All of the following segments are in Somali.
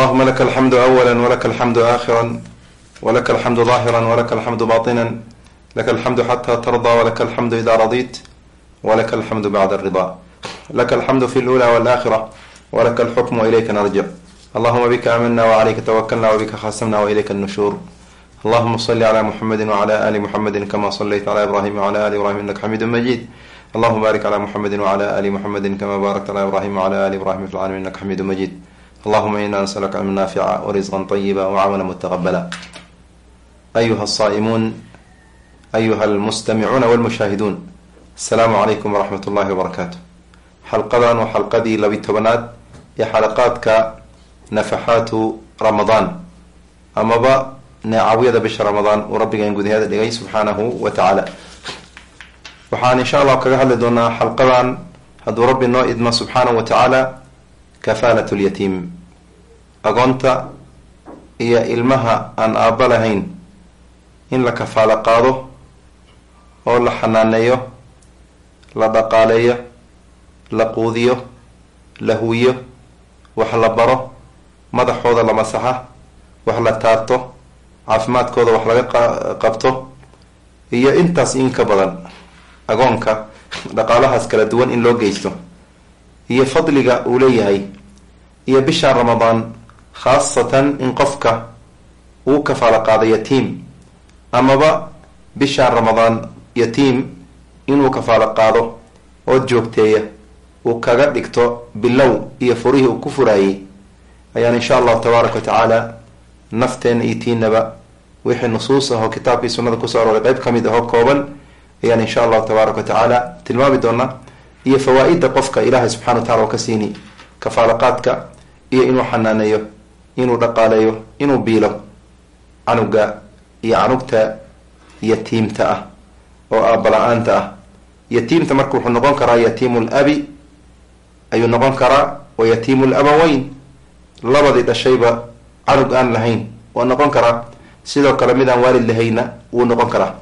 allahuma laka alxamdu awala walaka alxamdu aakhira walaka alxamdu daahira walaka alxamdu baطina laka alxamdu xata tarda walaka alxamdu ida radit walaka alxamdu bacda alrida laka alxamdu fi lula walakhira walaka alxukmu ilayka narjic allahuma bika aamana wcalayka tawakalna wbika khasamna wailayka nushur. Allahuma sali cla muxamedi wcla ali muxamedi kama salayta cla ibrahim wcla ali ibrahim inaka xamidu majid. Allahuma barik cla muxamedi wcla ali muxamedi kama barakta cla ibrahim wcla ali ibrahim fi lcalamin inaka xamidu majid allahuma ina naslka cilma naafica wrisqa طayiba wcamala mutaqabala ayuha asaa'imuun ayuha almustamicuuna walmushaahiduun asalaamu calaykum waraxmat ullahi wabarakaatu xalqadan waa xalqadii labi tobanaad ee xalaqaadka nafaxaatu ramadaan amaba neecawyada bisha ramadaan uu rabbigan gudaheeda dhigay subxaanahu wa tacaala waxaan insha allah kaga hadli doonaa xalqadan hadduu rabbi noo idmo subxaanahu wa kafaalat lyatiim. Agoonta iyo ilmaha aan aabba lahayn in la kafaalo qaado oo la xanaaneeyo la dhaqaaleeyo la quudiyo la huwiyo wax la baro madaxooda la masaxa wax la taabto caafimaadkooda wax laga qabto iyo intaas in ka badan agoonka dhaqaalahaas kala duwan in loo geysto iyo fadliga uu leeyahay iyo bishaan ramadaan khaasatan in qofka uu kafaalo qaado yatiim amaba bishaan ramadaan yatiim inuu kafaalo qaado ood joogteeya uu kaga dhigto bilow iyo furihii uu ku furaayey ayaan insha allahu tabaaraka wa tacaala nafteena iyo tiinaba wixii nusuus ahoo kitaabkii sunnada ku soo arooray qeyb ka mid ahoo kooban ayaan insha allahu tabaaraka wa tacaala tilmaami doonaa iyo fawaa-ida qofka ilaahay subxana wa tacala oo ka siini kafaalaqaadka iyo inuu xanaaneeyo inuu dhaqaaleeyo inuu biilo canuga iyo canugta yatiimta ah oo aabala-aanta ah. Yatiimta marka wuxuu noqon karaa yatiimu labi ayuu noqon karaa wa yatiimu labaweyn labadii dhashayba canug aan lahayn waa noqon karaa. Sidoo kale mid aan waalid lahayna wuu noqon karaa.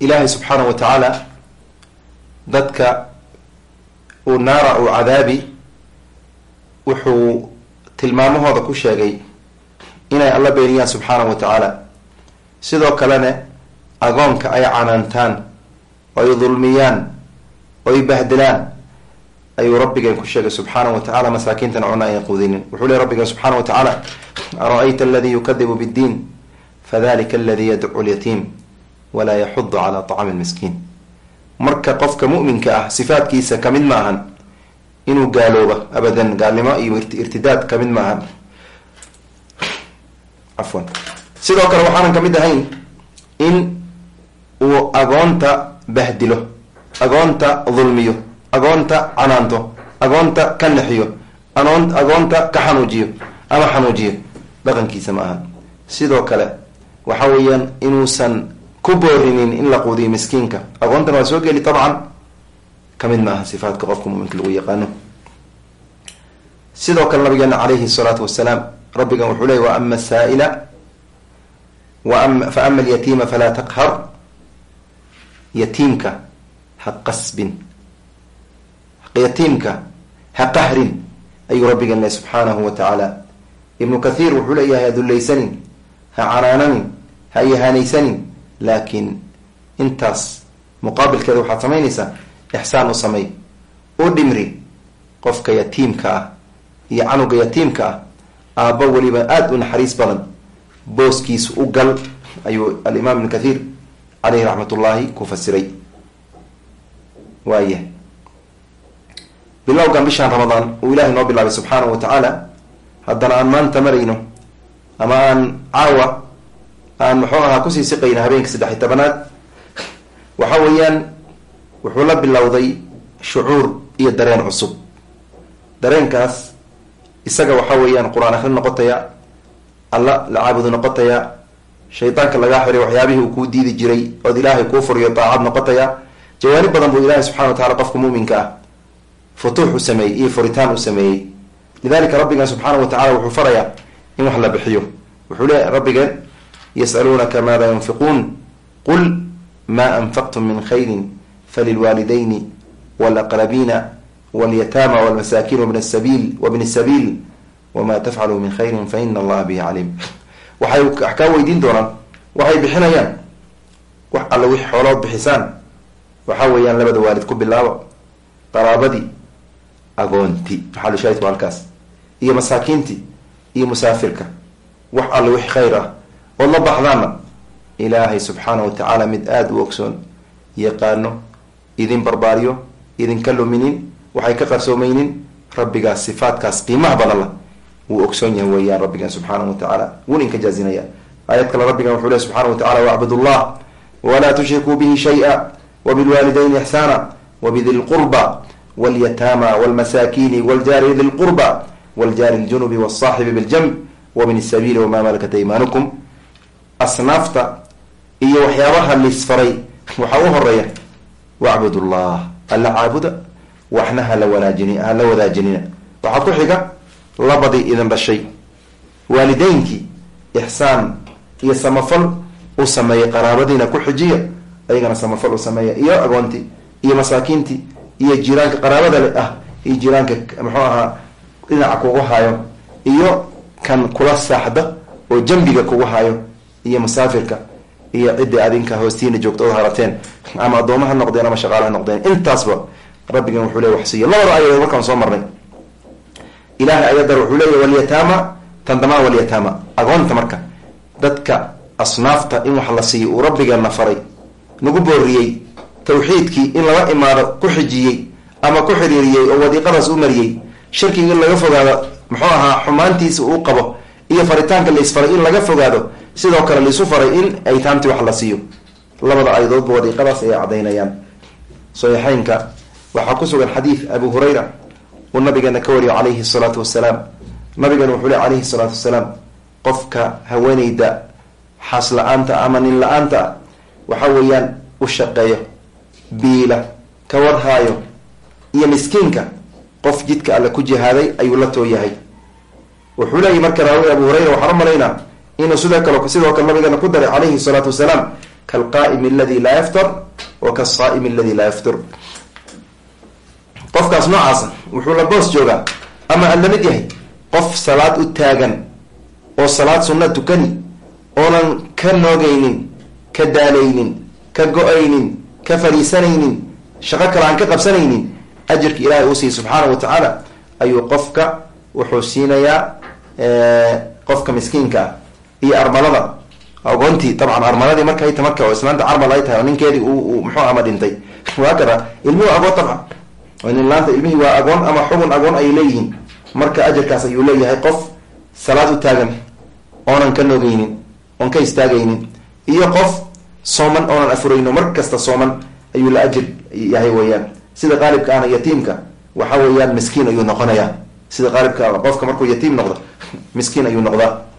Ilaahay subxaanahu wa tacaala dadka uu naara uu cadaabi wuxuu tilmaamahooda ku sheegay inay alla beeniyaan subxaanahu wa tacaala. Sidoo kalena agoonka ay canaantaan oo ay dulmiyaan oo ay bahdilaan ayuu rabbigeen ku sheegay subxaanahu wa tacala masaakiintana cuna ayan quudinin. Wuxuu ley rabbigeen subxaana wa tacaala ara-ayta aladii yukadibu biddiin fadalika aladii yadcu lyatiim walaa yaxudu calaa طacami lmiskiin marka qofka mu'minka ah sifaadkiisa ka mid ma ahan inuu gaalooba abadan gaalnimo iyo irtidaad ka mid ma ahan afwan. Sidoo kale waxaanan ka mid ahayn in uu agoonta bahdilo agoonta dulmiyo agoonta canaanto agoonta ka nexiyo agoonta ka xanuujiyo ama xanuujiyo dhaqankiisa ma ahan. Sidoo kale waxa weeyaan inuusan ku boorinin in la quudiyo miskiinka. Aqoontana waa soo geli dabcan ka mid maaha sifaatka qofka muminka lagu yaqaano. Sidoo kale nabigeena calayhi salaatu wasalaam rabbigan wuxuu leey wa ama saa'ila fa ama alyatiima falaa taqhar. Yatiimka ha qasbin. Yatiimka ha qahrin ayuu rabbigan leh subxaanahu wa tacaala ibnu kathiir wuxuu leeyahay ha dullaysanin ha canaananin ha ihaanaysanin laakiin intaas muqaabilkeeda waxaad samaynaysaa ixsaan u samey u dhimri qofka yatiimka ah iyo canuga yatiimka ah aabba weliba aada u naxariis badan. Booskiisa u gal ayuu alimaam ibnu kathiir caleyhi raxmat ullaahi ku fasiray waaya bilowgan bishaan ramadaan uu ilaahay noo bilaabay subxaanahu wa tacaala haddana aan maanta marayno ama aan caawa aan muxuu ahaa ku sii siqayna habeenka saddex iyo tobanaad. Waxa weeyaan wuxuu la bilowday shucuur iyo dareen cusub. Dareenkaas isaga waxa weeyaan qur'aan akhrin noqotaya alla la caabudu noqotaya shaydaanka lagaa xiray waxyaabihii uu kuu diidi jiray ood ilaahay kuu furiyo daacad noqotaya jawaanib badan buu ilaahay subxana wa tacala qofka muuminka ah futuux u sameeyey iyo furitaan u sameeyey. Lidalika rabbigan subxaana wa tacala wuxuu farayaa in wax la bixiyo. Wuxuu le rabbigeen yas'aluunaka maada yunfiquun qul ma anfaqtum min khayrin falilwaalidayni walaqrabiina walyataama walmasaakin wabn sabiil wabni sabiil wamaa tafcaluu min khayrin fa ina allaha bihi caliim waxay wax kaa weydiin doonaan waxay bixinayaan wax alle wixii xoolood bixisaan waxaa weeyaan labada waalid ku bilaabo qaraabadii agoonti maxalushaahidku halkaas iyo masaakiinti iyo musaafirka wax alle wixi khayr ah ood la baxdaanna ilaahay subxaana wa tacaala mid aada u ogsoon yaqaano idin barbaariyo idinka luminin waxay ka qarsoomaynin rabbigaas sifaatkaas qiimaha badan la wuu ogsoon yahay weeyaan rabbigan subxaana wa tacaala wuuna inka jaazinaya aayad kale rabbigan wuxuu leh subxana wa tacala wacbud llah walaa tushrikuu bihi shay-a wabilwaalidayni ixsaana wabidi lqurba walyataama walmasaakiini waljaari di lqurba waljaari ljunubi walsaaxibi biljanb wabni sabiili wamaa malakat aymaanukum asnaafta iyo waxyaabaha lisfaray waxaa u horreeya wacbud llah alla caabuda waxna hala wanaajini hala wadaajinina. Waxaa ku xiga labadii idin dhashay waalideynkii ixsaan iyo samafal u sameeya qaraabadiina ku xijiya ayagana samafal u sameeya iyo agoontii iyo masaakiintii iyo jiraanka qaraabada le ah iyo jiraanka muxuu ahaa dhinaca kugu hayo iyo kan kula saaxda oo jambiga kugu hayo iyo musaafirka iyo cidda adinka hoostiina joogta od harateen ama addooma ha noqdeen ama shaqaale ha noqdeen. Intaasba rabbigan wuxuu leey wax siiya labada ayadood markaan soo marnay. Ilahay ayadar wuxuu leeya walyataama tandamaa walyataama. Agoonta marka dadka asnaafta in wax la siiyo uu rabbigeena faray nagu booriyey tawxiidkii in lala imaado ku xijiyey ama ku xiriiriyey oo wadiiqadaas u mariyey shirkiga in laga fogaado muxuu ahaa xumaantiisa uu qabo iyo faritaanka la isfaray in laga fogaado sidoo kale laisu faray in aytaamtii wax la siiyo. Labada ayadoodba wadiiqadaas ayay cadaynayaan saxiixeynka waxaa ku sugan xadiid abu hurayra uu nabigeena ka wariyo calayhi salaatu wasalaam nabigeena wuxuu le calayhi salaatu wasalaam qofka haweeneyda xaas la'aanta ama nin la'aanta ah waxa weeyaan u shaqeeyo biila ka warhaayo iyo miskiinka qof jidka alle ku jihaaday ayuu la too yahay wuxuu leeyahy marka raawi abu hurayra waxaan u malaynaa inuu sidoo kale sidoo kale nabigeena ku daray calayhi salaatu wasalaam kaalqaa'imi aladi laa yaftar wa kasaa'imi aladi laa yaftur. Qofkaas noocaasa wuxuu la boos joogaa ama aad yahay qof salaad u taagan oo salaad sunna tukani oonan ka noogaynin ka daalaynin ka go'aynin ka fariisanaynin shaqo kale aan ka qabsanaynin ajirka ilaahay uu siiy subxaana wa tacaala ayuu qofka wuxuu siinayaa qofka miskiinka ah iyo armalada. Agoontii dabcan armaladii markay ta marka oo islaanta carmal ay tahay oo ninkeedii muxuu ama dhintay. Waakada ilmihi agoon dabcan. Ninlaanta ilmihii waa agoon ama xugun agoon ayay leeyihiin. Marka ajarkaas ayuu leeyahay qof salaad u taagan oonan ka noogeynin oon ka istaagaynin iyo qof sooman oonan afurayno mar kasta sooman ayuu la ajir yahay weeyaan. Sida qaalibka ahna yatiimka waxa weeyaan miskiin ayuu noqonayaa. Sida qaalibka qofka markuu yatiim noqdo miskiin ayuu noqdaa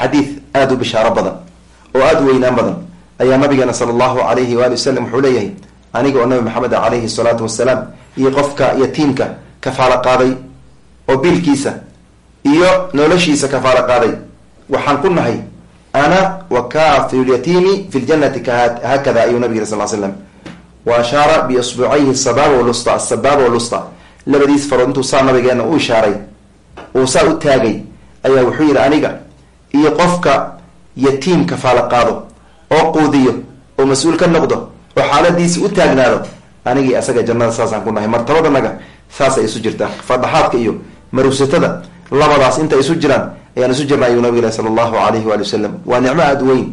xadiid aada u bishaaro badan oo aada u weynaan badan ayaa nabigeena sala allahu alayhi waali wasalam wuxuu leeyahay aniga oo nabi maxamed calayhi salaatu wasalaam iyo qofka yatiimka kafaalo qaaday oo biilkiisa iyo noloshiisa kafaalo qaaday waxaan ku nahay ana wa kafilu lyatiimi fi ljanati haakada ayuu nabig yiri sal slam wa ashaara biisbuucayhi sabaaba walusta asabaaba walusta labadiis farood intuu saa nabigeena u ishaaray uu saa u taagay ayaa wuxuu yihi aniga iyo qofka yatiim kafaalo qaado oo quudiyo oo mas'uul ka noqdo oo xaaladiisi u taagnaado anigii asaga jannada saasaan ku nahay. Martabadanaga saasay isu jirtaa fadhaxaadka iyo marugsatada labadaas inta isu jiraan ayaan isu jirna ayuu nabig ilahi sala allahu alayhi waali wasalam waa nicmo aada weyn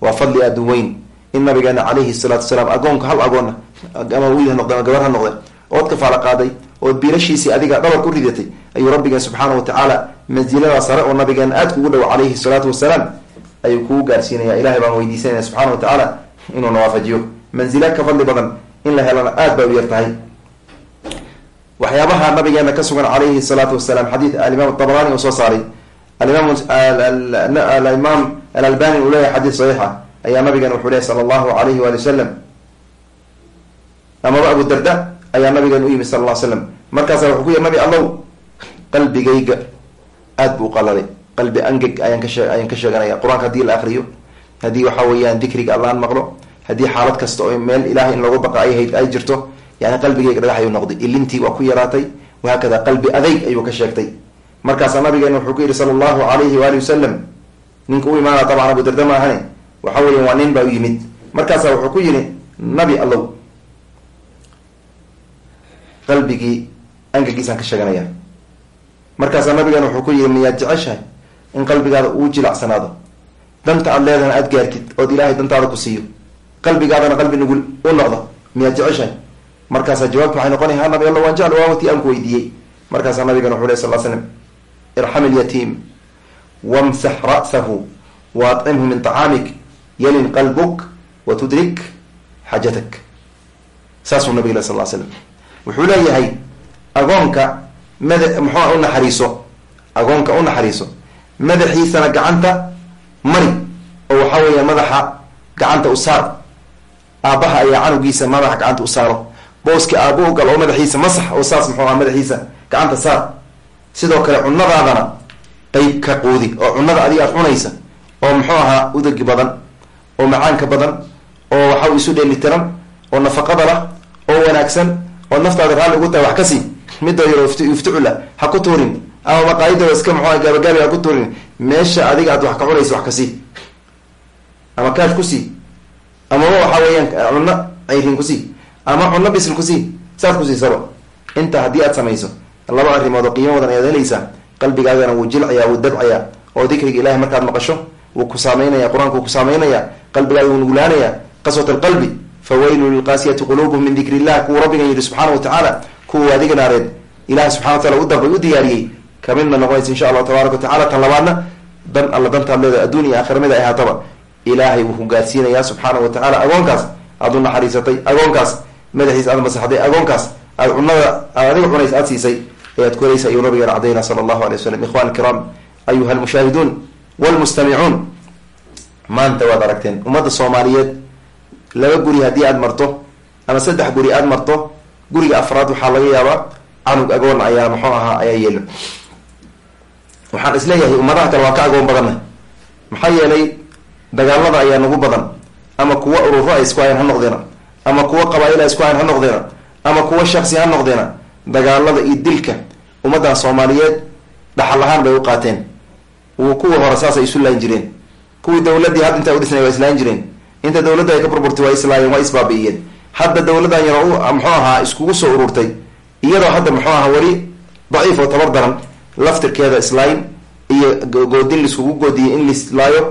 waa fadli aada weyn. In nabigeena calayhi salaatu wasalaam agoonka hal agoona ama wiil ha noqde ama gabar ha noqde ood kafaalo qaaday ood biilashiisii adiga dhabar ku ridatay ayuu rabbigeen subxaana wa tacaala mansilada sare oo nabigeena aada kugu dhow calayhi salaatu wasalaam ayuu kugu gaarsiinaya. Ilahay baan weydiisanaya subxana wa tacaala inuu nawaafajiyo manzila ka fadli badan in la helana aada bay u yar tahay. Waxyaabaha nabigeena ka sugan calayhi salaatu wasalaam xadiid alimaam abrani uu soo saaray. Alimaam alalbani uu leeyahay xadiid saxiixa. Ayaa nabigeena wuxuu leyahy sala allahu alayhi waali wasalam amaba abu darda ayaa nabigeena u yimi sala lla slam markaasa wuxuu ku yiri nabi allow qalbigayga aada buu qalalay qalbi angeg ayaan ka sheeganaya. Qur'aanka haddii la akriyo haddii waxa weeyaan dikriga allaan maqlo haddii xaalad kasta oo meel ilahay in lagu baqa ay hayd ay jirto yani qalbigayga dhagax ayuu noqday. Ilintii waa ku yaraatay wahaakada qalbi adayg ayuu ka sheegtay. Markaasaa nabigeena wuxuu ku yidhi sala allahu alayhi waali wasalam ninka u imaana dabcan abu darda ma ahane. Waxa weya waa nin baa u yimid. Markaasaa wuxuu ku yidhi nabi allow qalbigii angagiisaan ka sheeganaya markaasaa nabigeena wuxuu ku yidhi miyaad jeceshahay in qalbigaada uu jilacsanaado danta aad leedahana aada gaartid ood ilaahay dantaada ku siiyo. Qalbigaadana qalbi nugul u noqdo. Miyaad jeceshahay? Markaasaa jawaabta waxay noqonaya ha nabi alla waan jecl waa wati aan ku weydiiyey. Markaasaa nabigana wuxu ley sal l slam irxam ilyatiim wamsax ra'sahu wa acimhu min طacaamik yalin qalbuk wa tudrik xaajatak saasuu nabig le sal l slam wuxuu leeyahay agoonka mada u naxariiso agoonka u naxariiso madaxiisana gacanta mari oo waxaa weeya madaxa gacanta u saar aabbaha ayaa canugiisa madaxa gacanta u saaro. Booski u gal oo madaxiisa masax oo saas muxuu aha madaxiisa gacanta saar. Sidoo kale cunadaadana qeyb ka quudi oo cunada adiga aad cunaysa oo muxuu ahaa udagi badan oo macaanka badan oo waxa isu dheelitiran oo nafaqada lah oo wanaagsan oo naftaada raalli ugu tahay wax ka sii midda yaro yufticula ha ku tuurin. Ama maqaayidda iska muxua gaabagaabi ha ku tuurin meesha adiga aad wax ka cunaysa wax ka sii. Ama kaash ku sii. Amaba waxa weeyaan cunno cayrin ku sii ama cunno bisil ku sii saad kusiisaba inta haddii aad samayso laba arrimood oo qiimo wadan ayaad helaysaa. Qalbigaagana wuu jilcayaa wuu dabcayaa. Oo dikriga ilahay markaad maqasho wuu ku saameynaya qur'aanka wuu ku saameynaya. Qalbigaaga wuu nuglaanaya qaswat alqalbi fawaylu lilqaasiyati quluubuhum min dikri illah kuwuu rabbigan yidhi subxaana wa tacaala kuwa adiga naareed ilahi subxana wa taala u darbay u diyaariyey. Kamidna noqonaysa insha allahu tabaaraka wa tacala tan labaadna. Dan alla dantaad leeda adduun iyo aakhira mid ay ahaataba ilaahay wuu gaarsiinayaa subxaana wa tacala agoonkaas. Aad u naxariisatay agoonkaas. Madaxiisa aad masaxday agoonkaas. Aad cunada aad adiga cunaysa aad siisay. Ayaad ku helaysa ayuu nabigeena cadayna sala allahu alay wasalam ikhwan kiraam ayuha almushaahiduun walmustamicuun maanta waad aragteen. Ummadda soomaaliyeed laba guri haddii aad marto ama saddex guri aad marto guriga afraad waxaa laga yaabaa canug agoon ayaa muxuu ahaa ayaa yeelo waxaan is leeyahay ummadaha kale waa ka agoon badanna. Maxaa yeelay dagaalada ayaa nagu badan. Ama kuwa ururo ay isku hayan ha noqdeena. Ama kuwa qabaa-il ay isku hayan ha noqdeena. Ama kuwa shaksi ha noqdeena. Dagaalada iyo dilka ummaddan soomaaliyeed dhaxal ahaan bay u qaateen. Kuwii hore saasay isu laayin jireen. Kuwii dawladdii hadda inta udhisnay waa islaayin jireen. Inta dawladda ay ka burburtay waa islaayeen waa isbaabi'iyeen hadda dawladdan yaro u muxuu ahaa iskugu soo ururtay. Iyadoo hadda muxuu ahaa weli daciif oo tabar daran laftirkeeda islaayin iyo goodin laiskugu goodiyay in laislaayo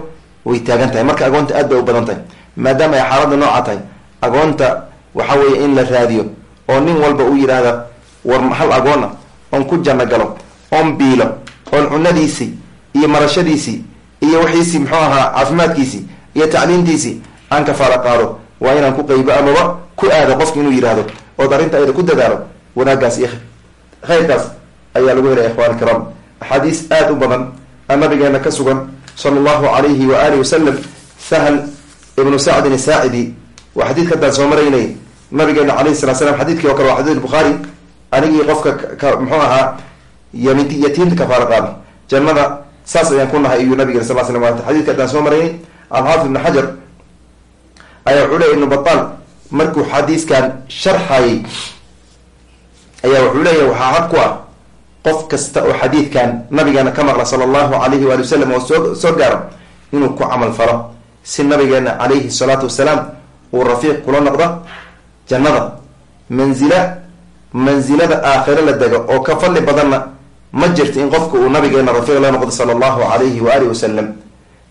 way taagan tahay. Marka agoonta aad bay u badan tahay. Maadaama ay xaaladda nooca tahay agoonta waxa weeye in la raadiyo oo nin walba uu yidhaahda war hal agoona oon ku janno oon biilo oon cunadiisii iyo marashadiisii iyo wixiisii muxuu ahaa caafimaadkiisii iyo tacliintiisii aan kafaala qaado waa inaan ku qeybo amaba ku aado qofki inuu yidhaahdo ood arrinta ayada ku dadaalo wanaaggaas iyo khayrkaas ayaa lagu helaya ikhwan kiraam axaadiis aada u badan a nabigeena ka sugan sala allahu alayhi wa alihi wasalam sahl ibnu sacdin asaacidi waa xadiidka haddaan soo maraynay nabigeena alayhi salatu slam xadidkii oo kale waa xadid bukhaari anigii qofka ka muxuu ahaa yatiimta kafaala qaada jannada saas ayaan ku nahay iyuu nabigeen sal slam xadidka haddaan soo maraynay alxaafid ibnu xajar ayaa wuxuu leeyay ibnu batal markuu xadiiskan sharxayay ayaa wuxuu leeyahy waxaa xaq ku ah qof kasta oo xadiidkan nabigeena ka maqla sala allahu alayhi waali wasalam oo soo soo gaaro inuu ku camal falo si nabigeena calayhi salaatu wasalaam uu rafiiq kula noqdo jannada manzila mansilada aakhiro la dego oo ka fadli badanna ma jirto in qofka uu nabigeena rafiiq la noqdo sala allahu alayhi wa alihi wasalam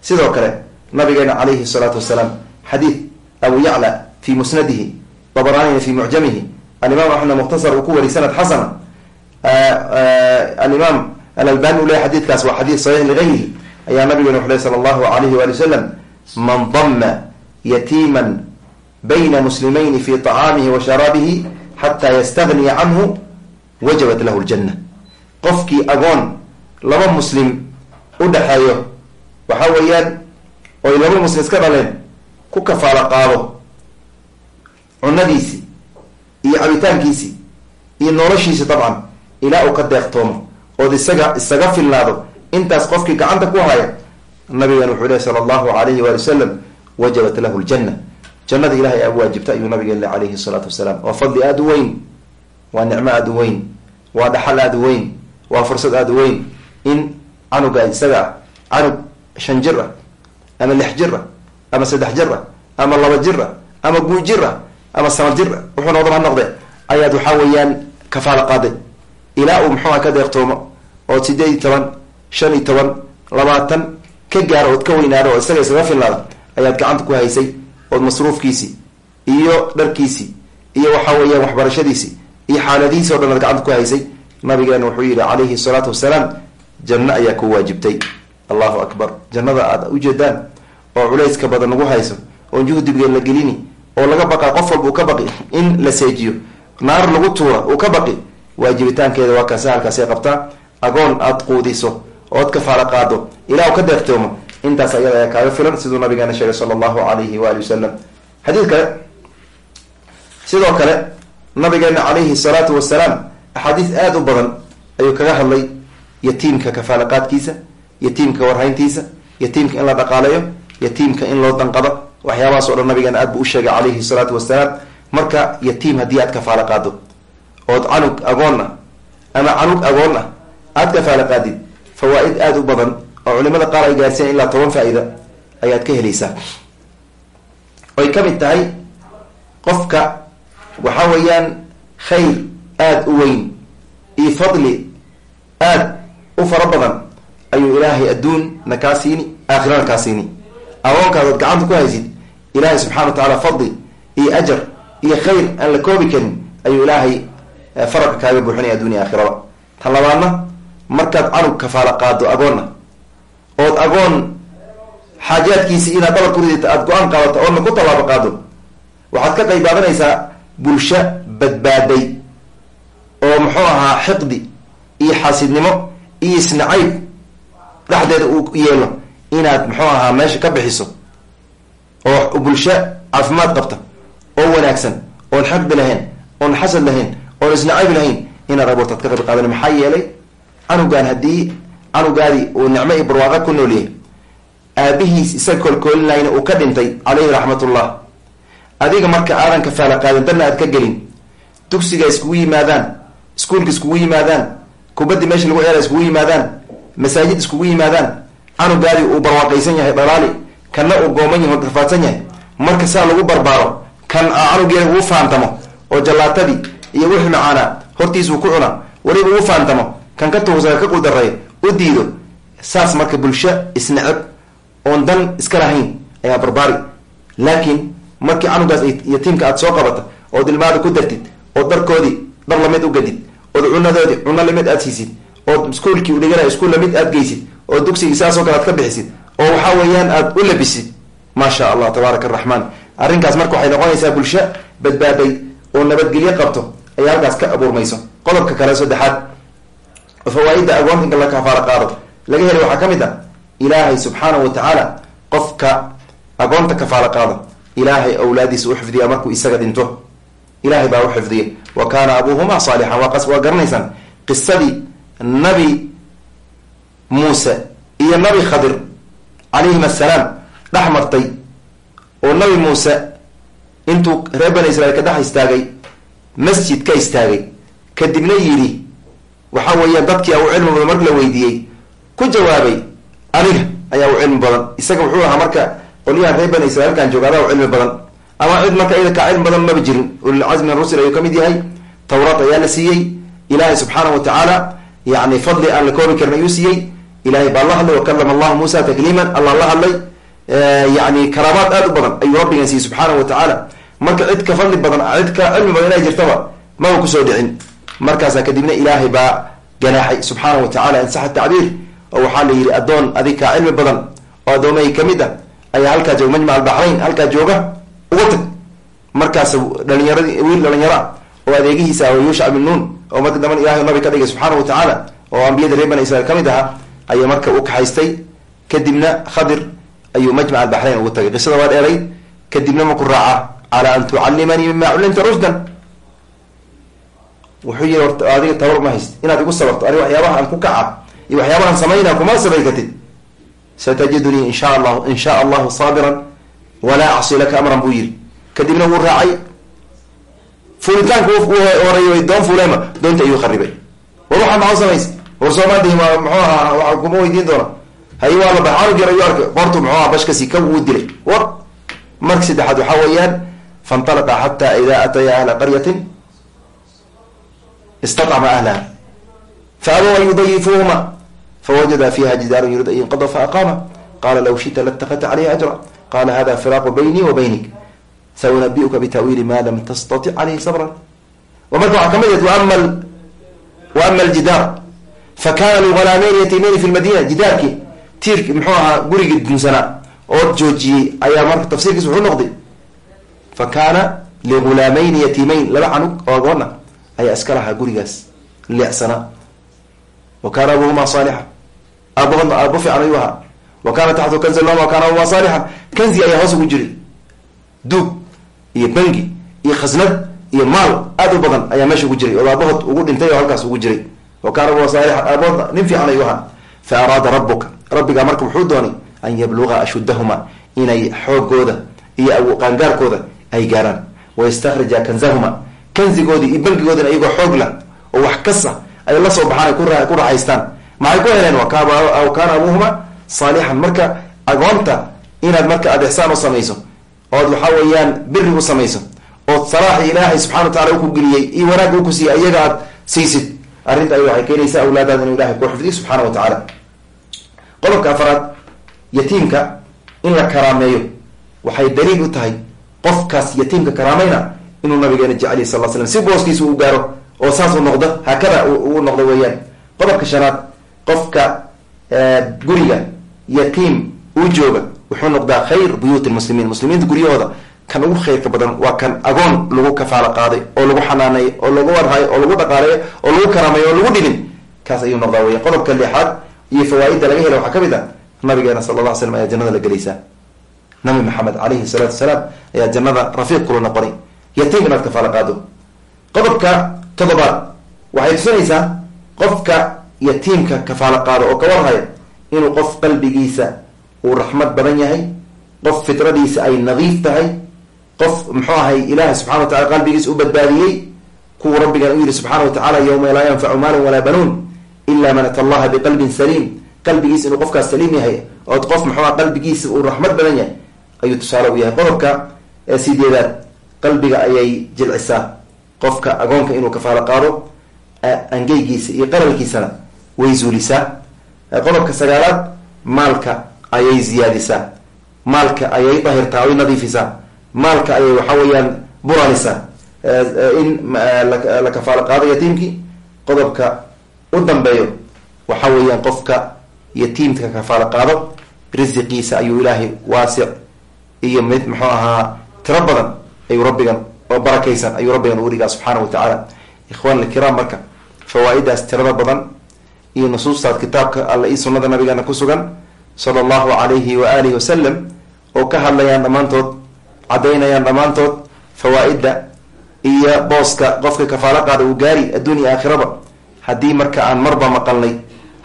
sidoo kale nabigeena calayhi salaatu wasalaam xadiid abu yacla fi musnadihi dabaraanina fi mucjamihi alimaam axmed mukhtasar uu ku wariy sanad xasana alimaam alalbani u leeyahy xadiidkaas waa xadiid saxiix ligayrihi ayaa nabigeena wuxu ley sala allahu alayhi waali wasalam man dama yatiiman bayna muslimayni fi طacaamihi wa sharaabihi xataa yastagniya canhu wajabat lahu ljanna qofkii agoon laba muslim u dhexeeyo waxa weeyaan oy laba muslim iska dhaleen ku kafaalo qaado cunadiisii iyo cabitaankiisii iyo noloshiisi dabcan ilaa uu ka deeqtoomo ood isaga isaga filnaado intaas qofkii gacanta ku haya nabigan wuxuu lehy sala allahu alayhi waali wasalam wajabat lahu ljanna jannada ilahay aa waajibta ayuu nabigeen le calayhi salaatu wasalaam waa fadli aada u weyn waa nicmo aada u weyn waa dhaxal aada u weyn waa fursad aada u weyn in canuga isaga ah canug shan jir ah ama lix jir ah ama saddex jir ah ama laba jir ah ama guu jir ah ama sama jir ah wuxuu noqdan ha noqde ayaad waxaa weeyaan kafaalo qaaday. Ilaa uu muxuuha ka deeqtoomo ood sideed iyo toban shan iyo toban labaatan ka gaaro ood ka weynaado oo isaga iskaga filnaada ayaad gacanta ku haysay ood masruufkiisii iyo dharkiisii iyo waxa weeyaan waxbarashadiisii iyo xaaladihiisi o dhan aad gacanta ku haysay. Nabigeena wuxuu yihi calayhi salaatu wasalaam janno ayaa ku waajibtay. Allahu akbar. Jannada aad ujeedaan oo culayska badan lagu hayso oon juhdiga la gelini oo laga baqa qof walba uu ka baqi in la seejiyo. Naar lagu tuura uu ka baqi waajibitaankeeda waa kaasi halkaasay qabtaa. Agoon aad quudiso ood ka faala qaado ilaa u ka deeqtoomo intaas ayada ayaa kaaga filan siduu nabigeena sheegay sala allahu alayhi waali wasalam xadiid kale sidoo kale nabigeena calayhi salaatu wasalaam axaadiis aada u badan ayuu kaga hadlay yatiimka kafaalaqaadkiisa yatiimka warhayntiisa yatiimka in la dhaqaaleeyo yatiimka in loo danqado waxyaabahaas o dhan nabigeena aad buu u sheegay calayhi salaatu wasalaam marka yatiim haddii aad kafaalo qaado ood canug agoon ah ama canug agoon ah aada kafaalo qaadid fawaa-id aada u badan oo culimada qaar ay gaarsiiyan ilaa toban faa-ida ayaad ka helaysaa. Oy ka mid tahay qofka waxa weeyaan khayr aada u weyn iyo fadli aada u fara badan ayuu ilaahay adduunna kaa siini aakhirana kaa siini. Agoonkaadaad gacanta ku haysid ilaahay subxana wa tacaala fadli iyo ajar iyo khayr aan la koobi karin ayuu ilaahay farabka kaaga buuxinaya adduuniya aakhiraba tan labaadna markaad canug kafaalo qaado agoonna ood agoon xaajaadkiisi inaad dhabar ku ridita aada go'aan qaadato oodna ku tallaabo qaado waxaad ka qayb qaadanaysaa bulsho badbaaday oo muxuu ahaa xiqdi iyo xaasidnimo iyo isnacayb dhexdeeda uu yeelo inaad muxuu ahaa meesha ka bixiso oo bulsho caafimaad qabta oo wanaagsan oon xiqdi lahayn oon xasad lahayn oon isnacayb lahayn inaad abuurtaad ka qayb qaadan maxaa yeelay canugan haddii canugaadii uu nicmo iyo barwaaqo ku nool yahay aabihiis isaga kolkoolinayna uu ka dhintay caleyhi raxmatullah adiga marka aadan kafaala qaadin dadna aad ka gelin dugsiga iskugu yimaadaan iskuulka iskugu yimaadaan kubaddi meesha lagu ceela iskugu yimaadaan masaajid iskugu yimaadaan canugaadii uu barwaaqaysan yahay dhalaali kanna uu gooman yahay o rafaadsan yahay marka saa lagu barbaaro kan canugeeda uu faantamo oo jallaatadii iyo wixii macaanaa hortiisuu ku cuna weliba uu faantamo kan ka tuusa ka qudareeyo u diido saas marka bulsho isneceb oon dan iska lahayn ayaa barbaari. Laakiin markii canugaas yatiimka aad soo qabata ood ilmaada ku dartid ood dharkoodii dhar la mid u gadid ood cunadoodii cuno la mid aad siisid ood iskuolkii dhigana iskuol la mid aad geysid oo dugsigii saasoo kale aad ka bixisid oo waxaa weeyaan aad u labisid maa sha allah tabaaraka araxmaan arrinkaas marka waxay noqonaysaa bulsho badbaaday oo nabadgelyo qabto ayaa halkaas ka abuurmayso. Qodobka kale saddexaad fawaa-idda agoonta inka la kafaalo qaado. Laga helay waxaa ka mid a ilaahay subxaanahu wa tacaala qofka agoonta kafaalo qaado. Ilaahay awlaadiisa u xifdiya markuu isaga dhinto. Ilahay baa u xifdiya. Wa kaana abuuhuma saalixan waa garanaysaan qisadii nabi muuse iyo nabi khadir calayhim assalaam dhex martay oo nabi muuse intuu reer bani israiil ka dhex istaagay masjid ka istaagay kadibna yidhi waxa weeyaan dadkii u cilmi badan marka la weydiiyey ku jawaabay aniga ayaa u cilmi badan isaga wuxuu ahaa marka qolyahan reer bani israiil kan jooga adaa u cilmi badan. Ama cid marka iyada kaa cilmi badan maba jirin ulilcazmi min rusul ayuu ka mid yahay tawraat ayaa la siiyey ilaahay subxaanahu wa tacaala yani fadli aan la koobi karin ayuu siiyey ilahay baa la hadlay wakalama allahu muusa takliiman. Allah la hadlay. Yani karaamaad aada u badan ayuu rabbigan siiyey subxaanahu wa tacaala marka cid ka fadli badan cid ka cilmi badan inay jirtaba maba ku soo dhicin. Markaasaa kadibna ilaahay baa ganaaxay subxaanahu wa tacala in saxa tacbiir oo waxaa la yidhi addoon adig kaa cilmi badan oo addoomahay ka mid a ayaa halkaa jooga majmac albaxrayn halkaa jooga uga tag. Markaas dhalinyaradii wiil dhalinyaro ah oo adeegihiisa ah yuushac bin nuun oo marka damban ilahay nabi ka dhigay subxaana wa tacaala oo ambiyada reer bani israiil ka mid ahaa ayuu marka u kaxaystay. Kadibna khadir ayuu majmac albaxrayn ugu tagay. Qisada waa dheeray kadibna maku raaca calaa an tucalimanii mima cullimta rushdan wuxuu yihi orta adiga tabar ma hayst inaad igu sabarto ani waxyaabaha aan ku kaca iyo waxyaabahaan samayna kuma sabay kartid. Satajidunii insha allahu in shaa allahu saabiran walaa acsi laka amran buu yiri kadibna wuu raacay. Fuulitaanka horeey doon fuuleema doonta ayuu qaribay war waxaa maxaa war soomaadihi ma muxuu ahaa waa kuma weydiin doona haye waa la ba canug yar ayu arkay. Qortu muxuu aha bashkasi ka wuu dilay. War marka saddexaad waxaa weeyaan faintalaqa xata ida ataya ahla qaryatin istacma ahlaha faabow an yudayifuuhuma fawajada fiha jidaaran yurid an yanqada faaqaama qala law shita latakadta caleyhi ajra. Qala hada firaaqu bayni wa baynik. Saunabiuka bitawiili ma lam tastatic caleyhi sabran. Wa marka waxaa ka mid wa ama aljidaar fakana ligulaameyn yatiimeyn fi lmadina jidaarkii tiirki muxuu ahaa gurigii dunsanaa oo joojiyey ayaa marka tafsirkiis wuxuu noqday fa kaana ligulaamayni yatiimeyn laba canug oo agoona ayaa iska lahaa gurigaas leecsanaa wa kaana abuhuma saalixa aabahoodna aabo fiican ayuu ahaa wa kaana taxtu kanzi lahuma wa kaana abuhuma saalixan kanzi ayaa hoos ugu jiray duug iyo bangi iyo khasnad iyo maal aad u badan ayaa meesha ugu jiray oo aabahood ugu dhintay oo halkaas ugu jiray wa kaana nin fiican ayuu ahaa. Fa araada rabuka rabbigaa marka wuxuu doonay an yabluga ashuddahuma inay xoogooda iyo qaangaarkooda ay gaaraan. Wayastakrija kanzahuma. Kanzigoodii iyo bangigoodina iyagoo xoog lah oo wax kasa ay la soo baxaan ay ku raaxaystaan maxay ku heleen? Kaana abuhuma saalixan. Marka agoonta inaad marka aad ixsaan u samayso ood waxaa weeyaan biri u samayso ood salaaxi ilaahay subxana wa tacala u ku geliyey iyo wanaagga u ku siiyey iyaga aad siisid arrinta ay waxay keenaysaa awlaadaada inuu ilahay kuu xifdiyo subxaana wa tacaala. Qodobka afaraad yatiimka in la karaameeyo waxay daliil u tahay qofkaas yatiimka karaamayna inuu nabigeena jeceliy sal slam si booskiisa u gaaro oo saas u noqdo haakada u noqdo weeyaan. Qodobka shanaad qofka guriga yatiim uu jooga wuxuu noqdaa khayr buyuuti lmuslimiin. Muslimiinta guryahooda kan ugu khayrka badan waa kan agoon lagu kafaalo qaaday oo lagu xanaaneeyo oo lagu warhayo oo lagu dhaqaaleeyo oo lagu karaameeyo oo lagu dhibin kaas ayuu noqdaa weya qodobka lixaad iyo fawaa-idda laga hela waxaa ka mid a nabigeena sala alla ly slam ayaa jannada la gelaysaa. Nabi maxamed calayhi salaatu wasalaam ayaa jannada rafiiq kula noqonay. Yatiimka inaad kafaalo qaado. Qodobka toddobaad waxay tusinaysaa qofka yatiimka kafaalo qaado oo ka warhaya inuu qof qalbigiisa uu raxmad badan yahay qof fitradiisa ay nadiif tahay qof muxuu ahay ilaahay subxana wa tacala qalbigiisa u badbaadiyey kuwuu rabbigan u yihi subxaana wa tacala yowma laa yanfacu maalun walaa banuun ila man ata allaha biqalbin saliim. Qalbigiisa inuu qofkaas saliim yahay ood qof muxuua qalbigiisa uu raxmad badan yahay ayuu tusaale u yahay. Qodobka sideedaad qalbiga ayay jilcisaa. Qofka agoonka inuu kafaalo qaado angeygiisa iyo qalalkiisana way zuulisaa. Qodobka sagaalaad maalka ayay ziyaadisaa. Maalka ayay dahirtaa ay nadiifisaa maalka ayay waxa weeyaan buralisaa in la kafaalo qaado yatiimkii qodobka u dambeeyo waxa weeyaan qofka yatiimka kafaalo qaado risiqiisa ayuu ilaahay waasic iyo mid muxuu ahaa tiro badan ayuu rabbigan oo barakaysan ayuu rabbigan ugu dhigaa subxaana wa tacaala. Ikhwan alkiraam marka fawaa-idaas tirada badan iyo nusuustaad kitaabka alle iyo sunnada nabigeena ku sugan sala allahu calayhi wa alihi wasalam oo ka hadlayaan dhammaantood caddaynayaan dhammaantood fawaa-idda iyo booska qofka kafaalo qaada uu gaari adduun iyo aakhiraba haddii marka aan marba maqalnay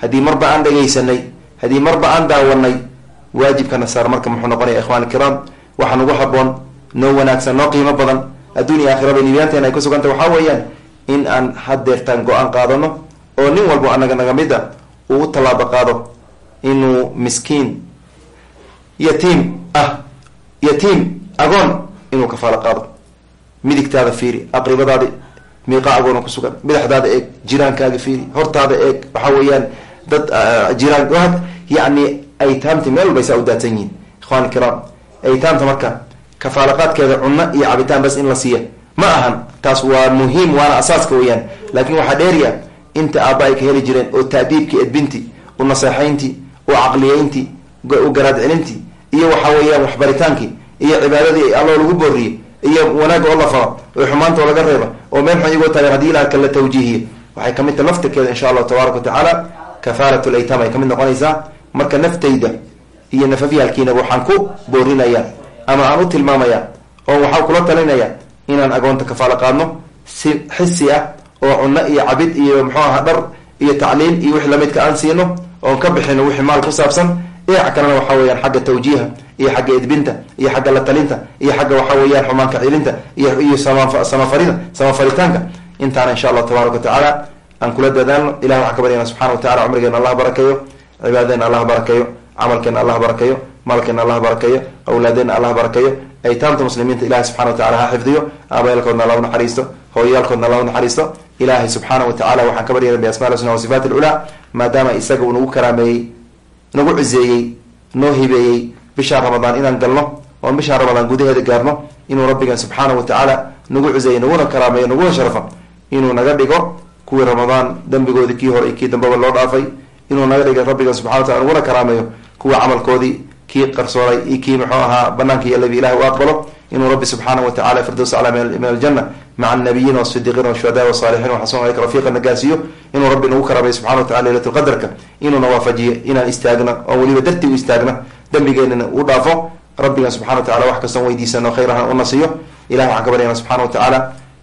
haddii marba aan dhagaysanay haddii marba aan daawanay waajibkana saar marka muxuu noqonaya ikhwan alkiraam waxaa nagu haboon noo wanaagsan noo qiimo badan adduun iyo aakhiraba niibyaanteena ay ku suganta. Waxaa weeyaan in aan hadeertaan go'aan qaadano oo nin walbo anaga naga mid a uu u tallaabo qaado inuu miskiin yatiim ah yatiim agoon inuu kafaalo qaado. midigtaada fiiri aqribadaadi miiqa agoona ku sugan. midaxdaada eeg jiraankaaga fiiri hortaada eeg. waxaa weeyaan dad jiraan yani aytaamti meel walba saa u daadsan yihiin. Ikhwan alkiraam aytaamta marka kafaalaqaadkeeda cunno iyo cabitaan bas in la siiya. ma ahan taas waa muhiim waana asaaska weeyaan. laakiin waxaa dheeriya inta aaba ay ka heli jireen oo taadiibkii edbinti u naseexaynti u caqliyeynti u garaad iyo waxa weeyaan waxbaritaankii iyo cibaadadii alloo lagu booriye iyo wanaagga oo la faro oo xumaanta laga reeba oo meel xun igoo taagan haddii ilaha kala tawjiihiyo waxay ka mid tahay laftirkeeda insha allahu tabaaraka wa tacaala kafaarat laytaam ay ka mid noqonaysaa. Marka naftayda iyo nafafyaalkiina waxaan ku boorinaya ama aan u tilmaamaya oo waxaan kula talinaya inaan agoonta kafaalo qaadno si xisi ah oo cunno iyo cabid iyo muxuu aha dhar iyo tacliim iyo wix lamidka aan siino oon ka bixino wixii maal ku saabsan dhinac kalena waxa weeyaan xagga tawjiiha iyo xagga edbinta iyo xagga la talinta iyo xagga waxa weeyaan xumaanka cilinta iyo iyo samafarida samafaritaanka. Intaana insha allahu tabaaraka wa tacaala aan kula dadaalno. Ilahi waxaan ka baryana subxana wa tacala cumrigeena allah barakeeyo cibaadadeena allah barakeeyo camalkeena allah barakeeyo maalkeena allah barakeeyo awlaadeena allah barakeeyo aytaamta muslimiinta ilahi subxana wa tacala ha xifdiyo aabayaalkoodna allah unaxariisto hooyayaalkoodna allah unaxariisto ilaahay subxaana wa tacala waxaan ka baryana biasma lsna wa sifaat alculaa maadaama isaga uu nagu karaameeyey nagu ciseeyey noo hibeeyey bishaan ramadaan inaan galno oon bishaan ramadaan gudaheeda gaarno inuu rabbigan subxaana wa tacaala nagu ciseeyey naguna karaameeyo naguna sharafo inuu naga dhigo kuwii ramadaan dembigoodii kii hore iyo kii dambaba loo dhaafay inuu naga dhiga rabbigan subxana wa tacala naguna karaameeyo kuwa camalkoodii kii qarsooray iyo kii muxuu ahaa banaanka yalabi ilahi u aqbalo inuu rabbi subxaana wa tacala firdows acla min aljanna maca alnabiyiin wasidiqiin washuhada wasalixiin waxasun aleyka rafiiqa gaarsiiyo inuu rabbi nagu karaameeyo subxana wa tacala leylat lqadarka inuuna waafajiyo inaan istaagno oo weliba dartii u istaagno dembigeenana uu dhaafo rabbigan subxana wa tacala wax kastoon weydiisano khayrahan una siiyo ilahi waxaan ka baryana subxana wa tacaala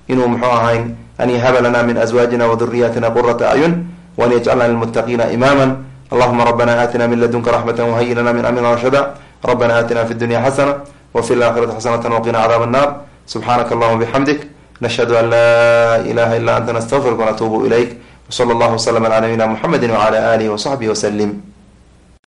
inuu muxuu ahayn an yahaba lana min azwaajina waduriyaatina qurata acyun waan yajcalna lilmuttaqiina imaama allahuma rabbana aatina min ladunka raxmata wahayi lana min amrina rashada rabbana aatina fi dunya xasana wafi laakhirati xasanata waqina cadaab annar subxaanaka allahuma bixamdik nashhadu an laa ilaha illa anta nastaqfiruka wanatuubu ilayk. Wsala allahu waslama cala nabiyina muxamedi wacala alihi wasaxbihi wasalim